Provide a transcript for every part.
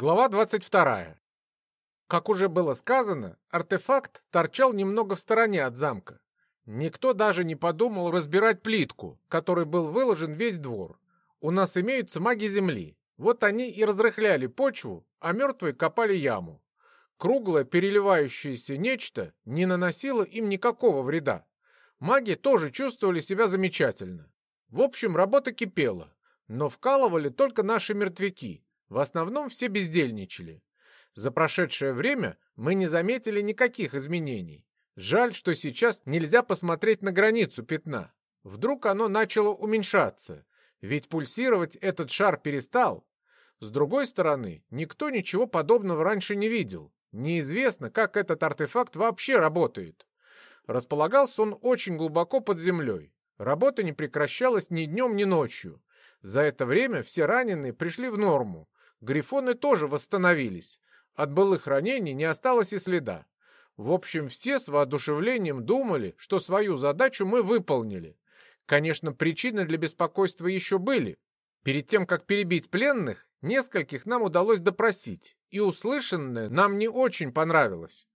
Глава 22. Как уже было сказано, артефакт торчал немного в стороне от замка. Никто даже не подумал разбирать плитку, которой был выложен весь двор. У нас имеются маги земли. Вот они и разрыхляли почву, а мертвые копали яму. Круглое переливающееся нечто не наносило им никакого вреда. Маги тоже чувствовали себя замечательно. В общем, работа кипела, но вкалывали только наши мертвяки, в основном все бездельничали. За прошедшее время мы не заметили никаких изменений. Жаль, что сейчас нельзя посмотреть на границу пятна. Вдруг оно начало уменьшаться, ведь пульсировать этот шар перестал. С другой стороны, никто ничего подобного раньше не видел. Неизвестно, как этот артефакт вообще работает. Располагался он очень глубоко под землей. Работа не прекращалась ни днем, ни ночью. За это время все раненые пришли в норму, Грифоны тоже восстановились. От былых ранений не осталось и следа. В общем, все с воодушевлением думали, что свою задачу мы выполнили. Конечно, причины для беспокойства еще были. Перед тем, как перебить пленных, нескольких нам удалось допросить, и услышанное нам не очень понравилось.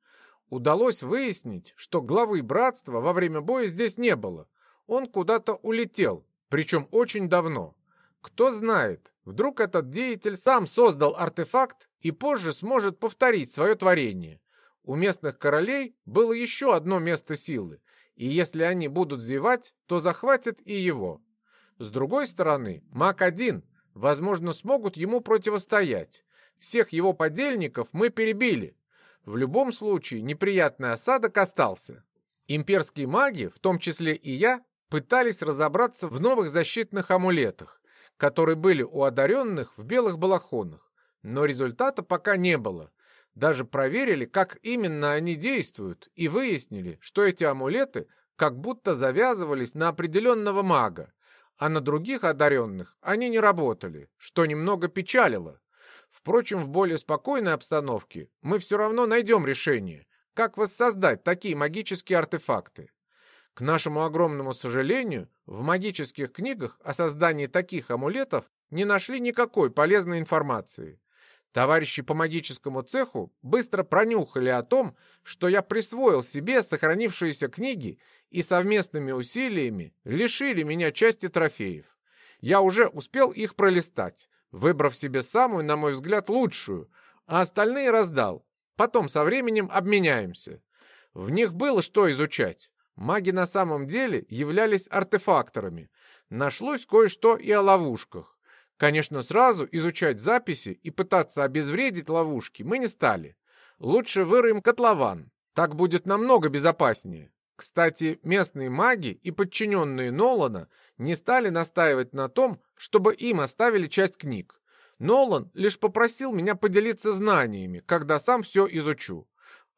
Удалось выяснить, что главы братства во время боя здесь не было. Он куда-то улетел, причем очень давно. Кто знает, вдруг этот деятель сам создал артефакт и позже сможет повторить свое творение. У местных королей было еще одно место силы, и если они будут зевать, то захватят и его. С другой стороны, маг один, возможно, смогут ему противостоять. Всех его подельников мы перебили. В любом случае, неприятный осадок остался. Имперские маги, в том числе и я, пытались разобраться в новых защитных амулетах, которые были у одаренных в белых балахонах. Но результата пока не было. Даже проверили, как именно они действуют, и выяснили, что эти амулеты как будто завязывались на определенного мага, а на других одаренных они не работали, что немного печалило. Впрочем, в более спокойной обстановке мы все равно найдем решение, как воссоздать такие магические артефакты. К нашему огромному сожалению, в магических книгах о создании таких амулетов не нашли никакой полезной информации. Товарищи по магическому цеху быстро пронюхали о том, что я присвоил себе сохранившиеся книги и совместными усилиями лишили меня части трофеев. Я уже успел их пролистать, выбрав себе самую, на мой взгляд, лучшую, а остальные раздал. Потом со временем обменяемся. В них было что изучать. Маги на самом деле являлись артефакторами. Нашлось кое-что и о ловушках. Конечно, сразу изучать записи и пытаться обезвредить ловушки мы не стали. Лучше выроем котлован. Так будет намного безопаснее. Кстати, местные маги и подчиненные Нолана не стали настаивать на том, чтобы им оставили часть книг. Нолан лишь попросил меня поделиться знаниями, когда сам все изучу.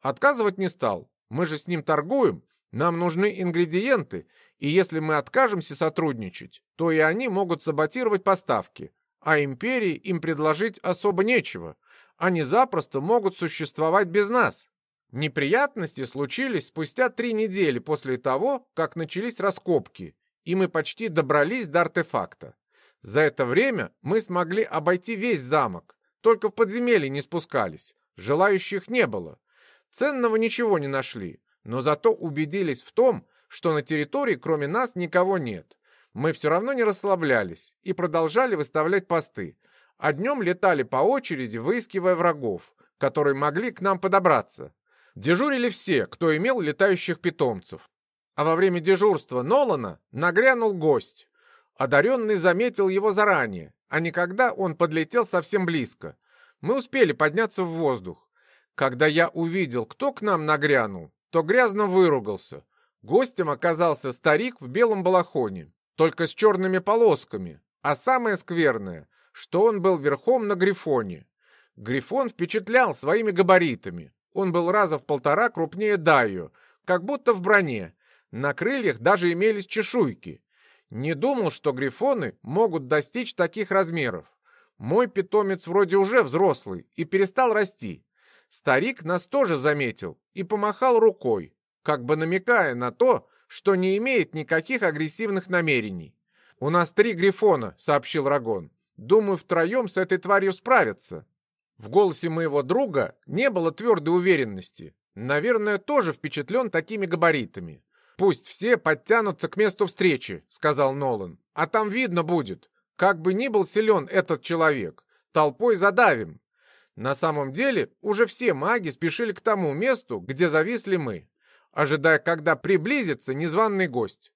Отказывать не стал. Мы же с ним торгуем, нам нужны ингредиенты, и если мы откажемся сотрудничать, то и они могут саботировать поставки, а империи им предложить особо нечего. Они запросто могут существовать без нас. Неприятности случились спустя три недели после того, как начались раскопки, и мы почти добрались до артефакта. За это время мы смогли обойти весь замок, только в подземелье не спускались, желающих не было. Ценного ничего не нашли, но зато убедились в том, что на территории кроме нас никого нет. Мы все равно не расслаблялись и продолжали выставлять посты, а днем летали по очереди, выискивая врагов, которые могли к нам подобраться. Дежурили все, кто имел летающих питомцев. А во время дежурства Нолана нагрянул гость. Одаренный заметил его заранее, а не когда он подлетел совсем близко. Мы успели подняться в воздух. Когда я увидел, кто к нам нагрянул, то грязно выругался. Гостем оказался старик в белом балахоне, только с черными полосками. А самое скверное, что он был верхом на грифоне. Грифон впечатлял своими габаритами. Он был раза в полтора крупнее Дайо, как будто в броне. На крыльях даже имелись чешуйки. Не думал, что грифоны могут достичь таких размеров. Мой питомец вроде уже взрослый и перестал расти. Старик нас тоже заметил и помахал рукой, как бы намекая на то, что не имеет никаких агрессивных намерений. «У нас три грифона», — сообщил Рагон. «Думаю, втроем с этой тварью справятся». В голосе моего друга не было твердой уверенности. Наверное, тоже впечатлен такими габаритами. «Пусть все подтянутся к месту встречи», — сказал Нолан. «А там видно будет. Как бы ни был силен этот человек, толпой задавим». На самом деле, уже все маги спешили к тому месту, где зависли мы, ожидая, когда приблизится незваный гость.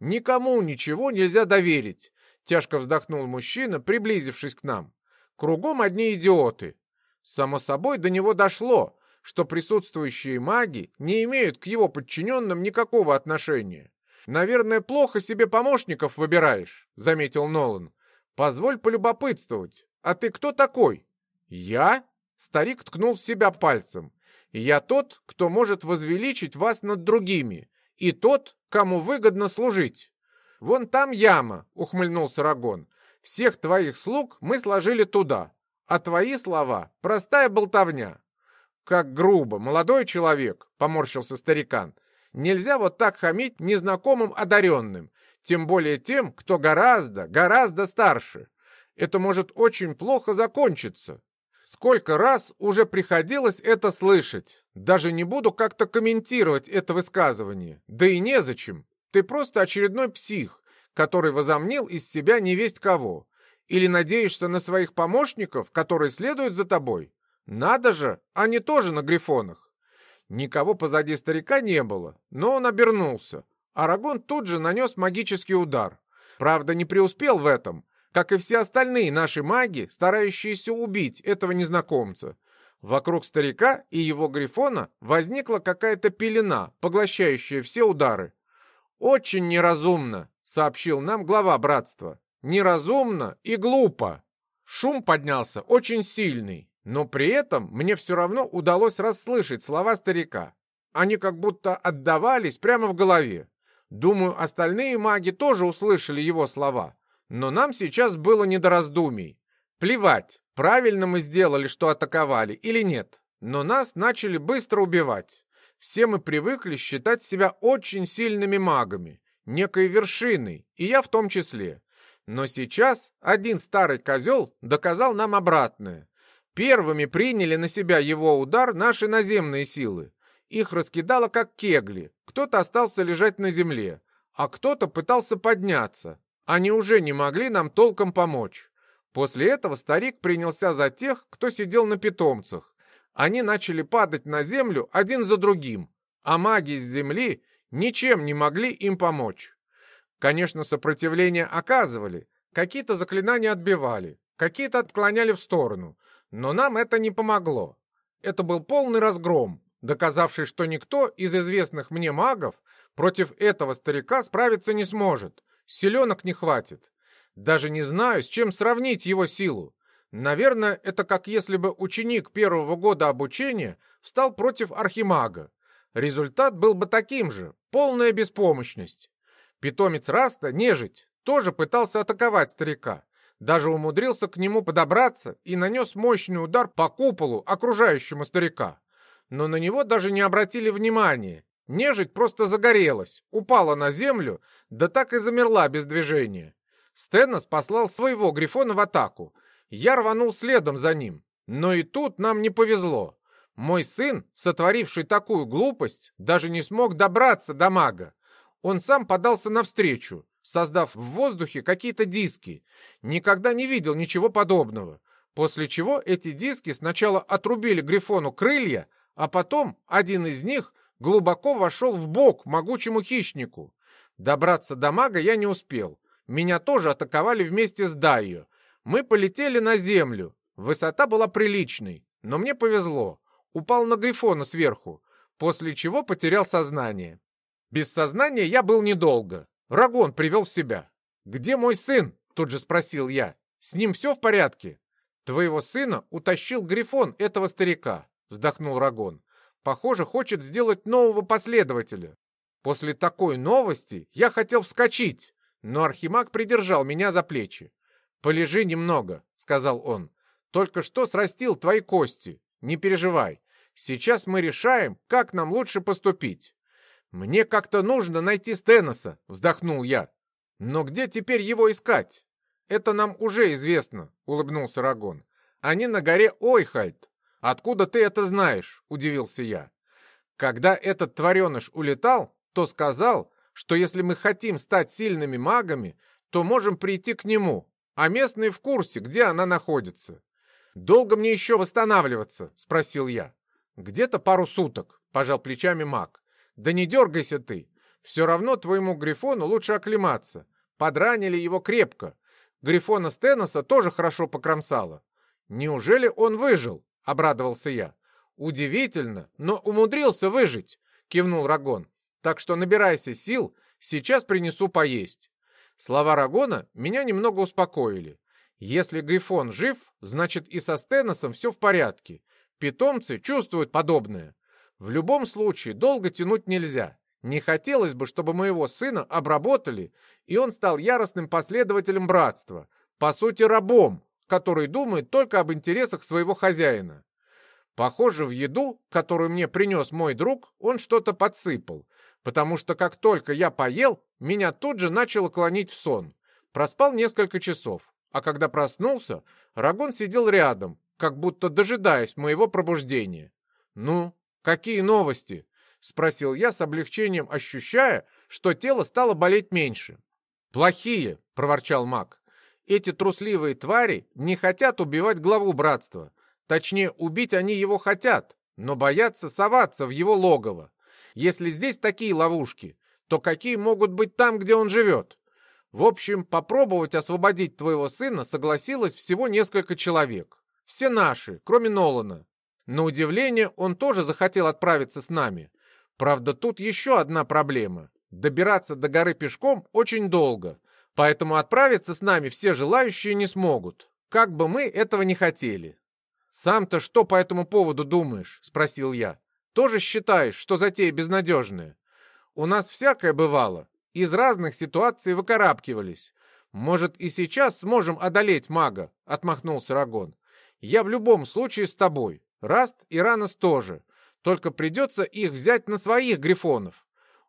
«Никому ничего нельзя доверить», — тяжко вздохнул мужчина, приблизившись к нам. «Кругом одни идиоты». Само собой, до него дошло, что присутствующие маги не имеют к его подчиненным никакого отношения. «Наверное, плохо себе помощников выбираешь», — заметил Нолан. «Позволь полюбопытствовать. А ты кто такой?» «Я?» — старик ткнул в себя пальцем. «Я тот, кто может возвеличить вас над другими, и тот, кому выгодно служить». «Вон там яма», — ухмыльнулся Рагон. «Всех твоих слуг мы сложили туда, а твои слова — простая болтовня». «Как грубо, молодой человек», — поморщился старикан. «Нельзя вот так хамить незнакомым одаренным, тем более тем, кто гораздо, гораздо старше. Это может очень плохо закончиться. Сколько раз уже приходилось это слышать. Даже не буду как-то комментировать это высказывание. Да и незачем. Ты просто очередной псих, который возомнил из себя невесть кого. Или надеешься на своих помощников, которые следуют за тобой? Надо же, они тоже на грифонах. Никого позади старика не было, но он обернулся. Арагон тут же нанес магический удар. Правда, не преуспел в этом, как и все остальные наши маги, старающиеся убить этого незнакомца. Вокруг старика и его грифона возникла какая-то пелена, поглощающая все удары. «Очень неразумно», — сообщил нам глава братства. «Неразумно и глупо». Шум поднялся очень сильный, но при этом мне все равно удалось расслышать слова старика. Они как будто отдавались прямо в голове. Думаю, остальные маги тоже услышали его слова. Но нам сейчас было не до раздумий. Плевать, правильно мы сделали, что атаковали или нет. Но нас начали быстро убивать. Все мы привыкли считать себя очень сильными магами, некой вершиной, и я в том числе. Но сейчас один старый козел доказал нам обратное. Первыми приняли на себя его удар наши наземные силы. Их раскидало как кегли. Кто-то остался лежать на земле, а кто-то пытался подняться, они уже не могли нам толком помочь. После этого старик принялся за тех, кто сидел на питомцах. Они начали падать на землю один за другим, а маги с земли ничем не могли им помочь. Конечно, сопротивление оказывали, какие-то заклинания отбивали, какие-то отклоняли в сторону, но нам это не помогло. Это был полный разгром, доказавший, что никто из известных мне магов против этого старика справиться не сможет, Селенок не хватит. Даже не знаю, с чем сравнить его силу. Наверное, это как если бы ученик первого года обучения встал против архимага. Результат был бы таким же — полная беспомощность. Питомец Раста, нежить, тоже пытался атаковать старика. Даже умудрился к нему подобраться и нанес мощный удар по куполу, окружающему старика. Но на него даже не обратили внимания, Нежить просто загорелась, упала на землю, да так и замерла без движения. Стеннос послал своего Грифона в атаку. Я рванул следом за ним. Но и тут нам не повезло. Мой сын, сотворивший такую глупость, даже не смог добраться до мага. Он сам подался навстречу, создав в воздухе какие-то диски. Никогда не видел ничего подобного. После чего эти диски сначала отрубили Грифону крылья, а потом один из них глубоко вошел в бок могучему хищнику. Добраться до мага я не успел. Меня тоже атаковали вместе с Дайо. Мы полетели на землю. Высота была приличной, но мне повезло. Упал на Грифона сверху, после чего потерял сознание. Без сознания я был недолго. Рагон привел в себя. «Где мой сын?» — тут же спросил я. «С ним все в порядке?» «Твоего сына утащил Грифон этого старика», — вздохнул Рагон. Похоже, хочет сделать нового последователя. После такой новости я хотел вскочить, но Архимаг придержал меня за плечи. «Полежи немного», — сказал он. «Только что срастил твои кости. Не переживай. Сейчас мы решаем, как нам лучше поступить». «Мне как-то нужно найти Стеноса», — вздохнул я. «Но где теперь его искать?» «Это нам уже известно», — улыбнулся Рагон. Они на горе Ойхальд. Откуда ты это знаешь? Удивился я. Когда этот твареныш улетал, то сказал, что если мы хотим стать сильными магами, то можем прийти к нему, а местные в курсе, где она находится. «Долго мне еще восстанавливаться?» — спросил я. «Где-то пару суток», — пожал плечами маг. «Да не дергайся ты. Все равно твоему Грифону лучше оклематься. Подранили его крепко. Грифона Стеноса тоже хорошо покромсало. Неужели он выжил?» — обрадовался я. «Удивительно, но умудрился выжить», — кивнул Рагон. «Так что набирайся сил, сейчас принесу поесть». Слова Рагона меня немного успокоили. Если Грифон жив, значит и со Стеносом все в порядке. Питомцы чувствуют подобное. В любом случае, долго тянуть нельзя. Не хотелось бы, чтобы моего сына обработали, и он стал яростным последователем братства. По сути, рабом, который думает только об интересах своего хозяина. Похоже, в еду, которую мне принес мой друг, он что-то подсыпал, потому что как только я поел, меня тут же начало клонить в сон. Проспал несколько часов, а когда проснулся, Рагон сидел рядом, как будто дожидаясь моего пробуждения. «Ну, какие новости?» — спросил я с облегчением, ощущая, что тело стало болеть меньше. «Плохие», — проворчал маг. «Эти трусливые твари не хотят убивать главу братства. Точнее, убить они его хотят, но боятся соваться в его логово. Если здесь такие ловушки, то какие могут быть там, где он живет? В общем, попробовать освободить твоего сына согласилось всего несколько человек. Все наши, кроме Нолана. На удивление, он тоже захотел отправиться с нами. Правда, тут еще одна проблема. Добираться до горы пешком очень долго, поэтому отправиться с нами все желающие не смогут, как бы мы этого не хотели. «Сам-то что по этому поводу думаешь?» — спросил я. «Тоже считаешь, что затея безнадежная? У нас всякое бывало. Из разных ситуаций выкарабкивались. Может, и сейчас сможем одолеть мага?» — отмахнулся Рагон. «Я в любом случае с тобой. Раст и Ранос тоже. Только придется их взять на своих грифонов.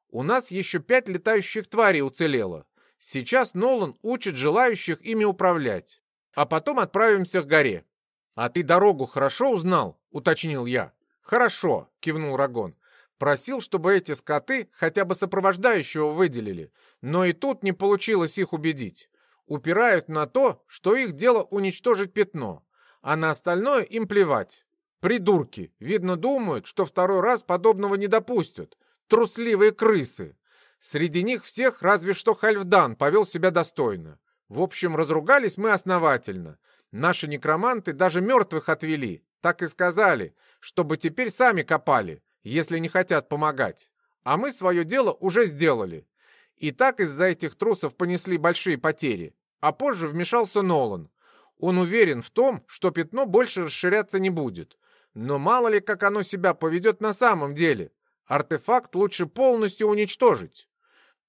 У нас еще пять летающих тварей уцелело. Сейчас Нолан учит желающих ими управлять. А потом отправимся к горе. «А ты дорогу хорошо узнал?» — уточнил я. «Хорошо», — кивнул Рагон. Просил, чтобы эти скоты хотя бы сопровождающего выделили, но и тут не получилось их убедить. Упирают на то, что их дело уничтожить пятно, а на остальное им плевать. Придурки, видно, думают, что второй раз подобного не допустят. Трусливые крысы. Среди них всех разве что Хальфдан повел себя достойно. В общем, разругались мы основательно. Наши некроманты даже мертвых отвели, так и сказали, чтобы теперь сами копали, если не хотят помогать. А мы свое дело уже сделали. И так из-за этих трусов понесли большие потери. А позже вмешался Нолан. Он уверен в том, что пятно больше расширяться не будет. Но мало ли, как оно себя поведет на самом деле. Артефакт лучше полностью уничтожить.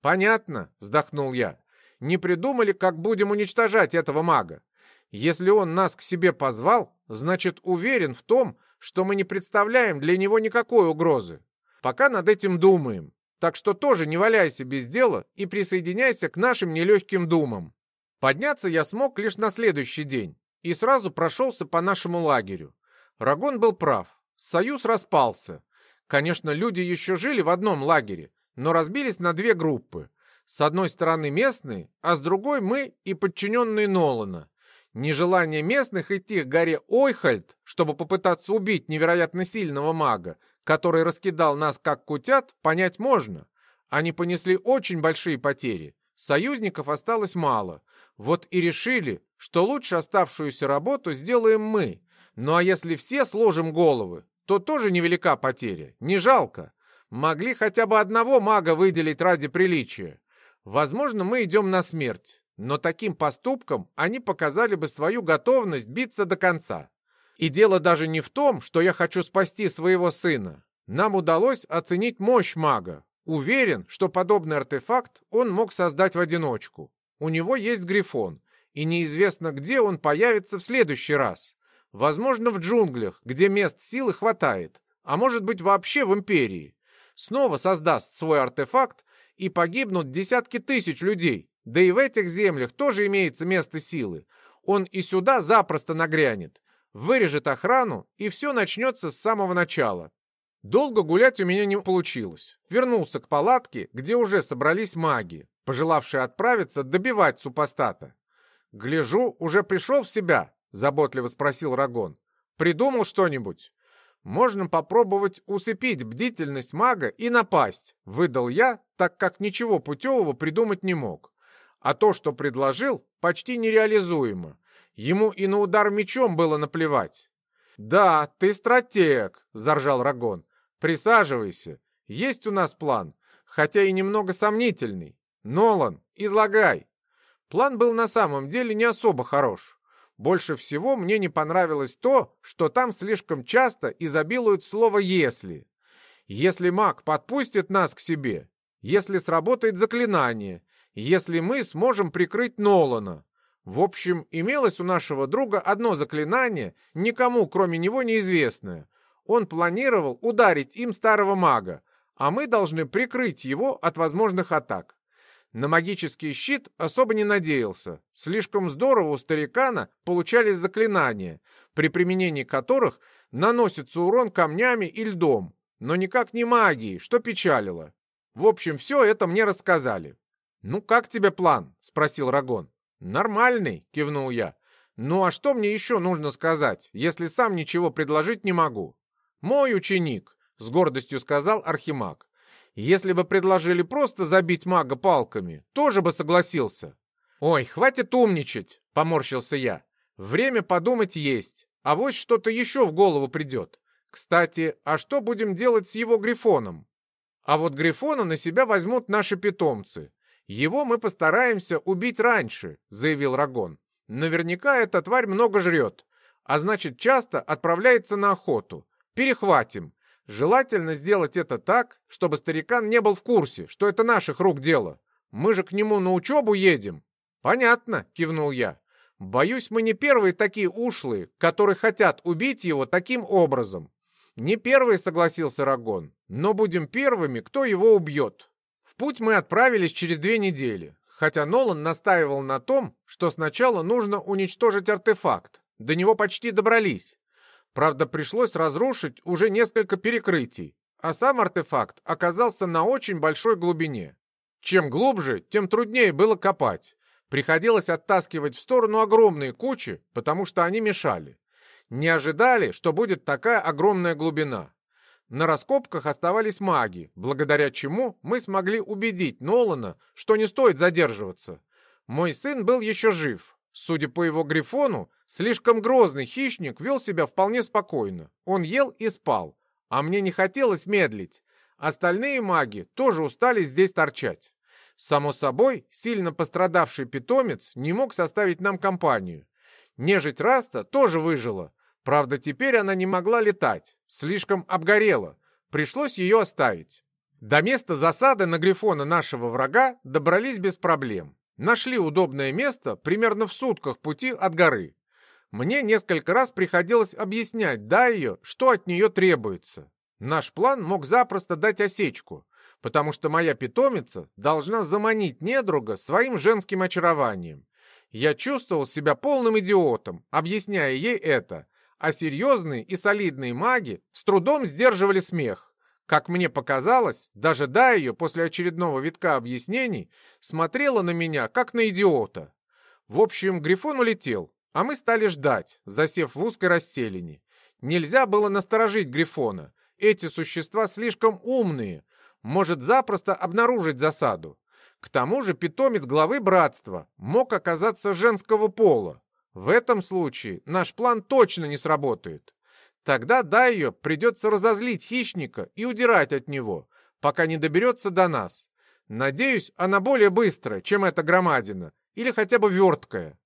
«Понятно», — вздохнул я. «Не придумали, как будем уничтожать этого мага. Если он нас к себе позвал, значит уверен в том, что мы не представляем для него никакой угрозы. Пока над этим думаем. Так что тоже не валяйся без дела и присоединяйся к нашим нелегким думам. Подняться я смог лишь на следующий день и сразу прошелся по нашему лагерю. Рагон был прав. Союз распался. Конечно, люди еще жили в одном лагере, но разбились на две группы. С одной стороны местные, а с другой мы и подчиненные Нолана. Нежелание местных идти к горе Ойхальд, чтобы попытаться убить невероятно сильного мага, который раскидал нас как кутят, понять можно. Они понесли очень большие потери. Союзников осталось мало. Вот и решили, что лучше оставшуюся работу сделаем мы. Ну а если все сложим головы, то тоже невелика потеря. Не жалко. Могли хотя бы одного мага выделить ради приличия. Возможно, мы идем на смерть. Но таким поступком они показали бы свою готовность биться до конца. И дело даже не в том, что я хочу спасти своего сына. Нам удалось оценить мощь мага. Уверен, что подобный артефакт он мог создать в одиночку. У него есть грифон, и неизвестно, где он появится в следующий раз. Возможно, в джунглях, где мест силы хватает, а может быть вообще в Империи. Снова создаст свой артефакт, и погибнут десятки тысяч людей, да и в этих землях тоже имеется место силы. Он и сюда запросто нагрянет. вырежет охрану, и все начнется с самого начала. Долго гулять у меня не получилось. Вернулся к палатке, где уже собрались маги, пожелавшие отправиться добивать супостата. «Гляжу, уже пришел в себя?» — заботливо спросил Рагон. «Придумал что-нибудь?» «Можно попробовать усыпить бдительность мага и напасть», — выдал я, так как ничего путевого придумать не мог. А то, что предложил, почти нереализуемо. Ему и на удар мечом было наплевать. «Да, ты стратег», — заржал Рагон. «Присаживайся. Есть у нас план, хотя и немного сомнительный. Нолан, излагай». План был на самом деле не особо хорош. Больше всего мне не понравилось то, что там слишком часто изобилуют слово «если». Если маг подпустит нас к себе, если сработает заклинание, если мы сможем прикрыть Нолана. В общем, имелось у нашего друга одно заклинание, никому кроме него неизвестное. Он планировал ударить им старого мага, а мы должны прикрыть его от возможных атак. На магический щит особо не надеялся. Слишком здорово у старикана получались заклинания, при применении которых наносится урон камнями и льдом, но никак не магией, что печалило. В общем, все это мне рассказали. «Ну, как тебе план?» — спросил Рагон. «Нормальный», — кивнул я. «Ну, а что мне еще нужно сказать, если сам ничего предложить не могу?» «Мой ученик», — с гордостью сказал Архимаг. Если бы предложили просто забить мага палками, тоже бы согласился. «Ой, хватит умничать!» — поморщился я. «Время подумать есть, а вот что-то еще в голову придет. Кстати, а что будем делать с его грифоном? А вот грифона на себя возьмут наши питомцы. Его мы постараемся убить раньше», — заявил Рагон. «Наверняка эта тварь много жрет, а значит часто отправляется на охоту. Перехватим, Желательно сделать это так, чтобы старикан не был в курсе, что это наших рук дело. Мы же к нему на учебу едем. Понятно, кивнул я. Боюсь, мы не первые такие ушлые, которые хотят убить его таким образом. Не первый, согласился Рагон, но будем первыми, кто его убьет. В путь мы отправились через две недели, хотя Нолан настаивал на том, что сначала нужно уничтожить артефакт. До него почти добрались. Правда, пришлось разрушить уже несколько перекрытий, а сам артефакт оказался на очень большой глубине. Чем глубже, тем труднее было копать. Приходилось оттаскивать в сторону огромные кучи, потому что они мешали. Не ожидали, что будет такая огромная глубина. На раскопках оставались маги, благодаря чему мы смогли убедить Нолана, что не стоит задерживаться. Мой сын был еще жив, Судя по его грифону, слишком грозный хищник вел себя вполне спокойно. Он ел и спал, а мне не хотелось медлить. Остальные маги тоже устали здесь торчать. Само собой, сильно пострадавший питомец не мог составить нам компанию. Нежить Раста тоже выжила. Правда, теперь она не могла летать, слишком обгорела. Пришлось ее оставить. До места засады на Грифона нашего врага добрались без проблем. Нашли удобное место примерно в сутках пути от горы. Мне несколько раз приходилось объяснять Дайо, что от нее требуется. Наш план мог запросто дать осечку, потому что моя питомица должна заманить недруга своим женским очарованием. Я чувствовал себя полным идиотом, объясняя ей это, а серьезные и солидные маги с трудом сдерживали смех. Как мне показалось, даже да после очередного витка объяснений смотрела на меня, как на идиота. В общем, Грифон улетел, а мы стали ждать, засев в узкой расселине. Нельзя было насторожить Грифона. Эти существа слишком умные, может запросто обнаружить засаду. К тому же питомец главы братства мог оказаться женского пола. В этом случае наш план точно не сработает. Тогда Дайо придется разозлить хищника и удирать от него, пока не доберется до нас. Надеюсь, она более быстрая, чем эта громадина, или хотя бы верткая.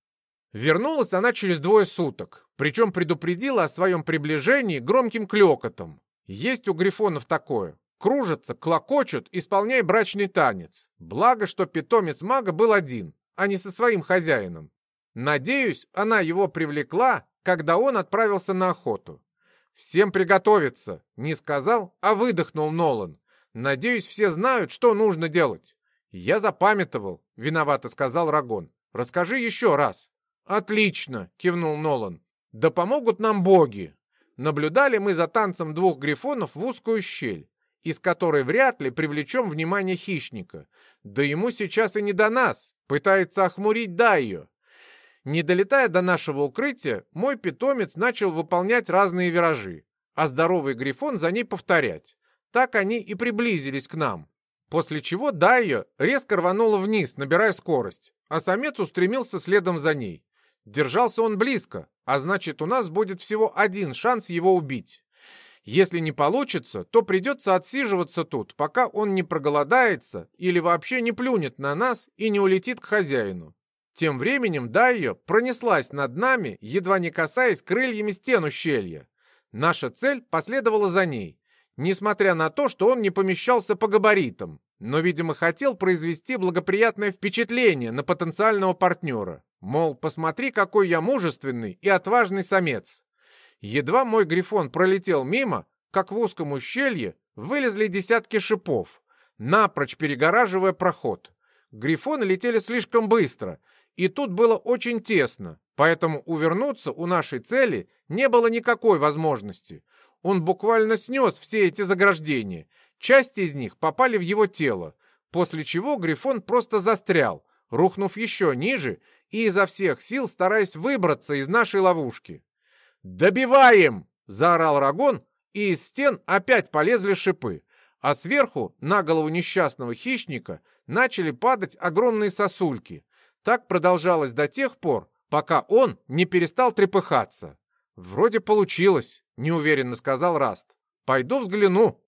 Вернулась она через двое суток, причем предупредила о своем приближении громким клёкотом. Есть у грифонов такое. Кружатся, клокочут, исполняя брачный танец. Благо, что питомец мага был один, а не со своим хозяином. Надеюсь, она его привлекла, когда он отправился на охоту. «Всем приготовиться!» — не сказал, а выдохнул Нолан. «Надеюсь, все знают, что нужно делать». «Я запамятовал», — виновато сказал Рагон. «Расскажи еще раз». «Отлично!» — кивнул Нолан. Да помогут нам боги. Наблюдали мы за танцем двух грифонов в узкую щель, из которой вряд ли привлечем внимание хищника. Да ему сейчас и не до нас, пытается охмурить Дайо. Не долетая до нашего укрытия, мой питомец начал выполнять разные виражи, а здоровый грифон за ней повторять. Так они и приблизились к нам. После чего Дайо резко рванула вниз, набирая скорость, а самец устремился следом за ней. Держался он близко, а значит у нас будет всего один шанс его убить. Если не получится, то придется отсиживаться тут, пока он не проголодается или вообще не плюнет на нас и не улетит к хозяину. Тем временем Дайо пронеслась над нами, едва не касаясь крыльями стен ущелья. Наша цель последовала за ней, несмотря на то, что он не помещался по габаритам, но, видимо, хотел произвести благоприятное впечатление на потенциального партнера. Мол, посмотри, какой я мужественный и отважный самец. Едва мой грифон пролетел мимо, как в узком ущелье вылезли десятки шипов, напрочь перегораживая проход. Грифоны летели слишком быстро, и тут было очень тесно, поэтому увернуться у нашей цели не было никакой возможности. Он буквально снес все эти заграждения. Части из них попали в его тело, после чего Грифон просто застрял, рухнув еще ниже и изо всех сил стараясь выбраться из нашей ловушки. «Добиваем!» — заорал Рагон, и из стен опять полезли шипы, а сверху на голову несчастного хищника начали падать огромные сосульки. Так продолжалось до тех пор, пока он не перестал трепыхаться. «Вроде получилось», — неуверенно сказал Раст. «Пойду взгляну».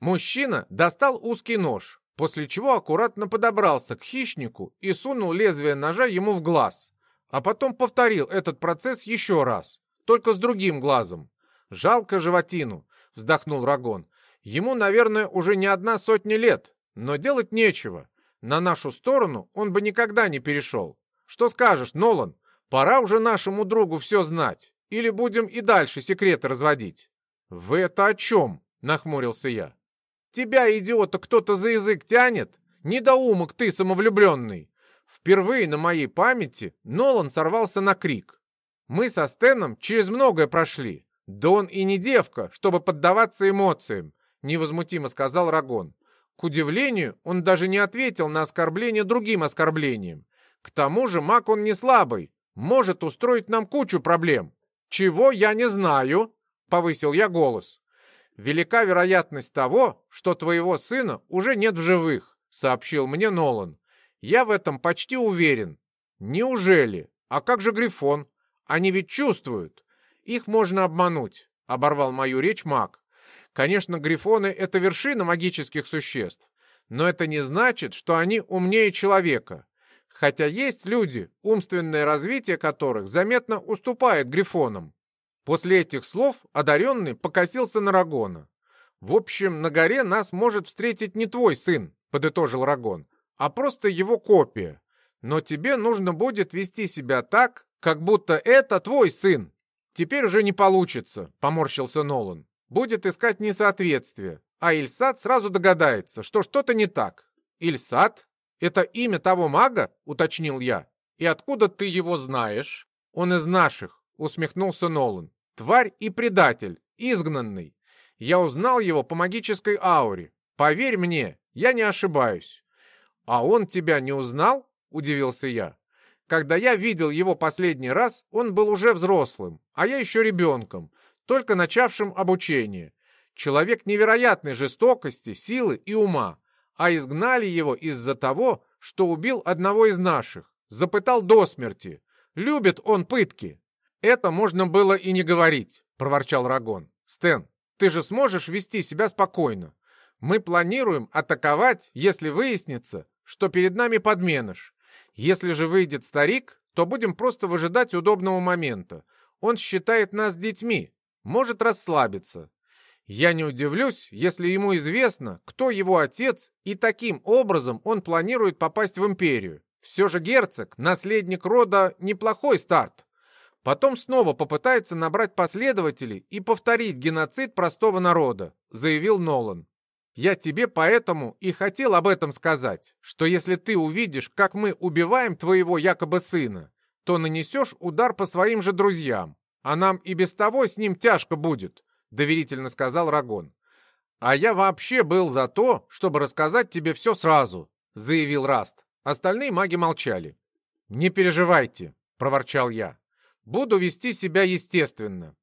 Мужчина достал узкий нож, после чего аккуратно подобрался к хищнику и сунул лезвие ножа ему в глаз. А потом повторил этот процесс еще раз, только с другим глазом. «Жалко животину», — вздохнул Рагон. «Ему, наверное, уже не одна сотня лет, но делать нечего. На нашу сторону он бы никогда не перешел. Что скажешь, Нолан? Пора уже нашему другу все знать. Или будем и дальше секреты разводить?» «Вы это о чем?» — нахмурился я. «Тебя, идиота, кто-то за язык тянет? Недоумок ты самовлюбленный!» Впервые на моей памяти Нолан сорвался на крик. Мы со Стеном через многое прошли. Да он и не девка, чтобы поддаваться эмоциям, невозмутимо сказал Рагон. К удивлению, он даже не ответил на оскорбление другим оскорблением. К тому же маг он не слабый, может устроить нам кучу проблем. Чего я не знаю, повысил я голос. Велика вероятность того, что твоего сына уже нет в живых, сообщил мне Нолан. Я в этом почти уверен. Неужели? А как же Грифон? Они ведь чувствуют. Их можно обмануть, оборвал мою речь маг. Конечно, грифоны — это вершина магических существ, но это не значит, что они умнее человека. Хотя есть люди, умственное развитие которых заметно уступает грифонам. После этих слов одаренный покосился на Рагона. «В общем, на горе нас может встретить не твой сын», — подытожил Рагон, «а просто его копия. Но тебе нужно будет вести себя так, как будто это твой сын». «Теперь уже не получится», — поморщился Нолан будет искать несоответствие, а Ильсат сразу догадается, что что-то не так. «Ильсат? Это имя того мага?» — уточнил я. «И откуда ты его знаешь?» «Он из наших», — усмехнулся Нолан. «Тварь и предатель, изгнанный. Я узнал его по магической ауре. Поверь мне, я не ошибаюсь». «А он тебя не узнал?» — удивился я. «Когда я видел его последний раз, он был уже взрослым, а я еще ребенком, только начавшим обучение. Человек невероятной жестокости, силы и ума, а изгнали его из-за того, что убил одного из наших, запытал до смерти. Любит он пытки. Это можно было и не говорить, проворчал Рагон. Стэн, ты же сможешь вести себя спокойно. Мы планируем атаковать, если выяснится, что перед нами подменыш. Если же выйдет старик, то будем просто выжидать удобного момента. Он считает нас детьми, может расслабиться. Я не удивлюсь, если ему известно, кто его отец, и таким образом он планирует попасть в империю. Все же герцог, наследник рода, неплохой старт. Потом снова попытается набрать последователей и повторить геноцид простого народа, заявил Нолан. Я тебе поэтому и хотел об этом сказать, что если ты увидишь, как мы убиваем твоего якобы сына, то нанесешь удар по своим же друзьям. а нам и без того с ним тяжко будет», — доверительно сказал Рагон. «А я вообще был за то, чтобы рассказать тебе все сразу», — заявил Раст. Остальные маги молчали. «Не переживайте», — проворчал я. «Буду вести себя естественно.